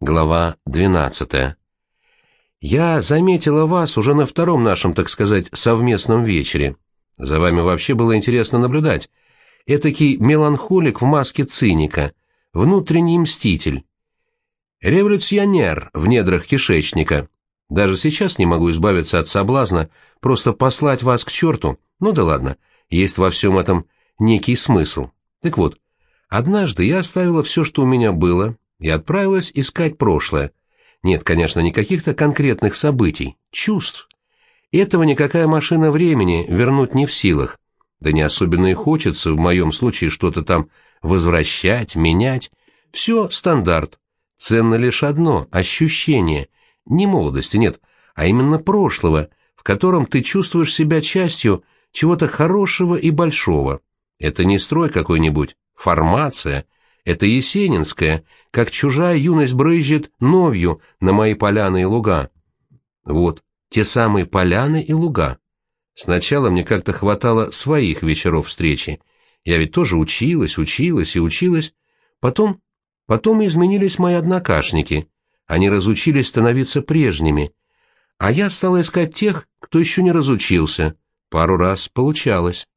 Глава 12. Я заметила вас уже на втором нашем, так сказать, совместном вечере. За вами вообще было интересно наблюдать. Этакий меланхолик в маске циника, внутренний мститель. Революционер в недрах кишечника. Даже сейчас не могу избавиться от соблазна просто послать вас к черту. Ну да ладно, есть во всем этом некий смысл. Так вот, однажды я оставила все, что у меня было, и отправилась искать прошлое. Нет, конечно, не каких-то конкретных событий, чувств. Этого никакая машина времени вернуть не в силах. Да не особенно и хочется в моем случае что-то там возвращать, менять. Все стандарт. Ценно лишь одно — ощущение. Не молодости, нет, а именно прошлого, в котором ты чувствуешь себя частью чего-то хорошего и большого. Это не строй какой-нибудь, формация — это Есенинская, как чужая юность брызжет новью на мои поляны и луга. Вот, те самые поляны и луга. Сначала мне как-то хватало своих вечеров встречи. Я ведь тоже училась, училась и училась. Потом, потом изменились мои однокашники. Они разучились становиться прежними. А я стала искать тех, кто еще не разучился. Пару раз получалось.